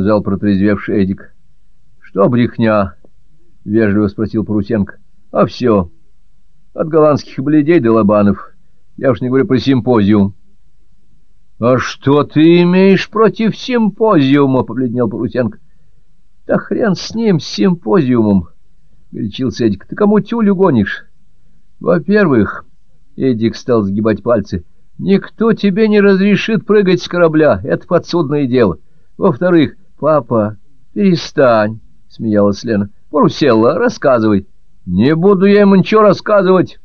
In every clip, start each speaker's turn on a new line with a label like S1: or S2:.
S1: сказал протрезвевший Эдик. — Что брехня? — вежливо спросил Парусенко. — А все. От голландских бледей до лобанов. Я уж не говорю про симпозиум. — А что ты имеешь против симпозиума? — побледнел Парусенко. — Да хрен с ним, с симпозиумом, — горячился Эдик. — Ты кому тюлю гонишь? — Во-первых, — Эдик стал сгибать пальцы, — никто тебе не разрешит прыгать с корабля. Это подсудное дело. Во-вторых, папа, перестань, — смеялась Лена. — Паруселла, рассказывай. — Не буду я ему ничего рассказывать.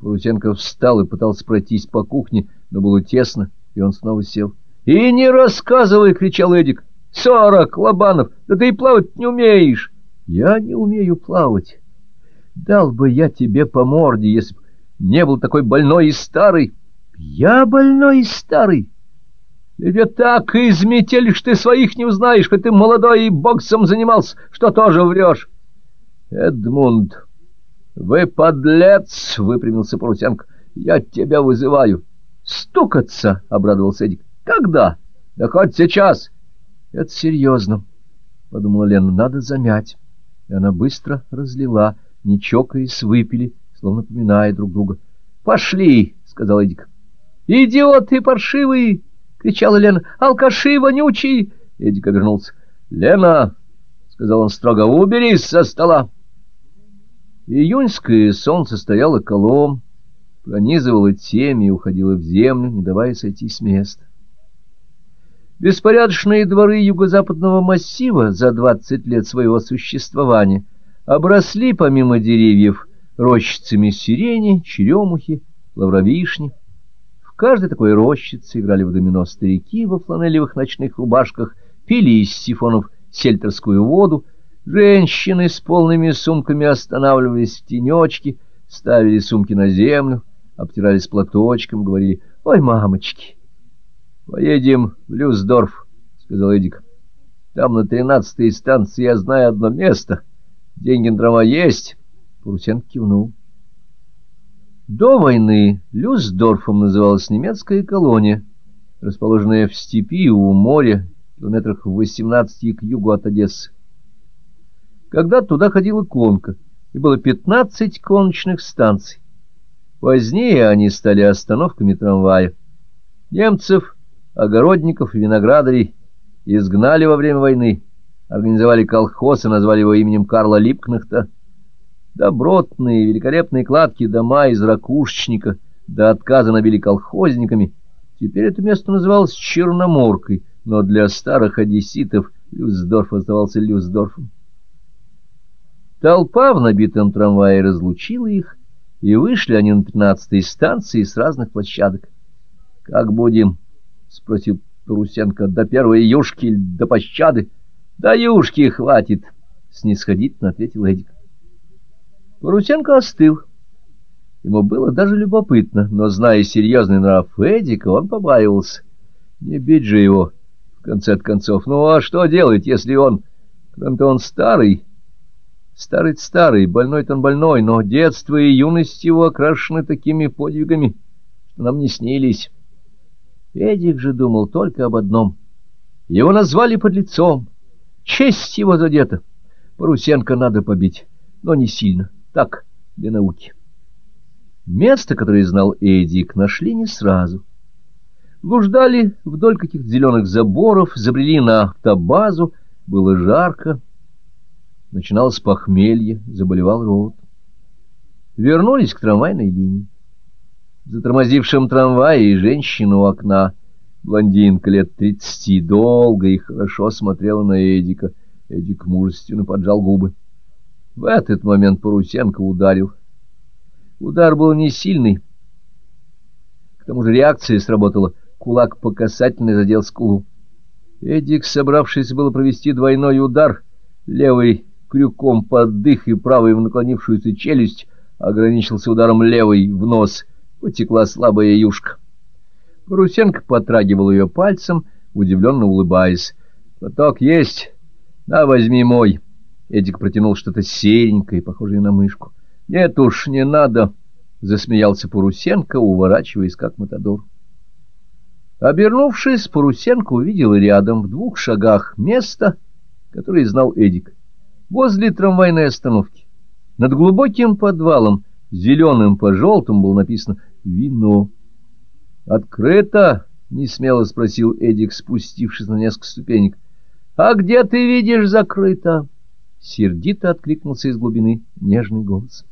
S1: Парусенко встал и пытался пройтись по кухне, но было тесно, и он снова сел. — И не рассказывай! — кричал Эдик. — Сорок, Лобанов! Да ты и плавать не умеешь! — Я не умею плавать. Дал бы я тебе по морде, если б не был такой больной и старый. — Я больной и старый! Ведь так изметели, что ты своих не узнаешь, хоть ты молодой и боксом занимался, что тоже врешь. — Эдмунд... — Вы подлец! — выпрямился Парусенко. — Я тебя вызываю. — Стукаться! — обрадовался Эдик. — Когда? — Да хоть сейчас. — Это серьезно, — подумала Лена. — Надо замять. И она быстро разлила, не чокаясь, выпили, словно поминая друг друга. — Пошли! — сказал Эдик. — Идиоты паршивые! — кричала Лена. — Алкаши вонючие! Эдик обернулся. — Лена! — сказал он строго. — Уберись со стола! Июньское солнце стояло колом, пронизывало темя и уходило в землю, не давая сойти с места. Беспорядочные дворы юго-западного массива за двадцать лет своего существования обросли, помимо деревьев, рощицами сирени, черемухи, лавровишни. В каждой такой рощице играли в домино старики во фланелевых ночных рубашках, пили из сифонов сельтерскую воду, Женщины с полными сумками останавливались в тенечке, ставили сумки на землю, обтирались платочком, говорили «Ой, мамочки!» «Поедем в Люсдорф», — сказал Эдик. «Там на тринадцатой станции я знаю одно место. Деньги на дрова есть». Парусен кивнул. До войны Люсдорфом называлась немецкая колония, расположенная в степи у моря, километрах в восемнадцати к югу от Одессы. Когда туда ходила конка, и было пятнадцать коночных станций. Позднее они стали остановками трамвая. Немцев, огородников и виноградарей изгнали во время войны, организовали колхоз и назвали его именем Карла Липкнахта. Добротные, великолепные кладки дома из ракушечника до отказа набили колхозниками. Теперь это место называлось Черноморкой, но для старых одесситов Люсдорф оставался Люсдорфом. Толпа в набитом трамвае разлучила их, и вышли они на тринадцатой станции с разных площадок. — Как будем? — спросил Парусенко. — До первой юшки до пощады? — До юшки хватит, — снисходительно ответил Эдик. Парусенко остыл. Ему было даже любопытно, но, зная серьезный нрав Эдика, он побаивался. Не бить же его, в конце концов. Ну, а что делать, если он... Кроме-то он старый Старый-старый, больной-то он больной, но детство и юность его окрашены такими подвигами, что нам не снились. Эдик же думал только об одном. Его назвали под лицом. Честь его задета. Парусенко надо побить, но не сильно. Так, для науки. Место, которое знал Эдик, нашли не сразу. Блуждали вдоль каких-то зеленых заборов, забрели на автобазу, было жарко, Начиналось похмелье, заболевал рот. Вернулись к трамвайной линии. В затормозившем трамвае женщина у окна, блондинка лет тридцати, долго и хорошо смотрела на Эдика. Эдик мужественно поджал губы. В этот момент Парусенко ударил. Удар был не сильный. К тому же реакция сработала. Кулак по касательной задел скулу. Эдик, собравшись было провести двойной удар, левый крюком под дых и правой в наклонившуюся челюсть, ограничился ударом левой в нос. Потекла слабая юшка. Парусенко потрагивал ее пальцем, удивленно улыбаясь. «Поток есть? На, возьми мой». Эдик протянул что-то серенькое, похожее на мышку. «Нет уж, не надо», — засмеялся Парусенко, уворачиваясь как матадор. Обернувшись, Парусенко увидел рядом, в двух шагах, место, которое знал Эдик. Возле трамвайной остановки, над глубоким подвалом, зеленым по желтому было написано «Вино». «Открыто?» — несмело спросил Эдик, спустившись на несколько ступенек. «А где ты видишь закрыто?» Сердито откликнулся из глубины нежный голос.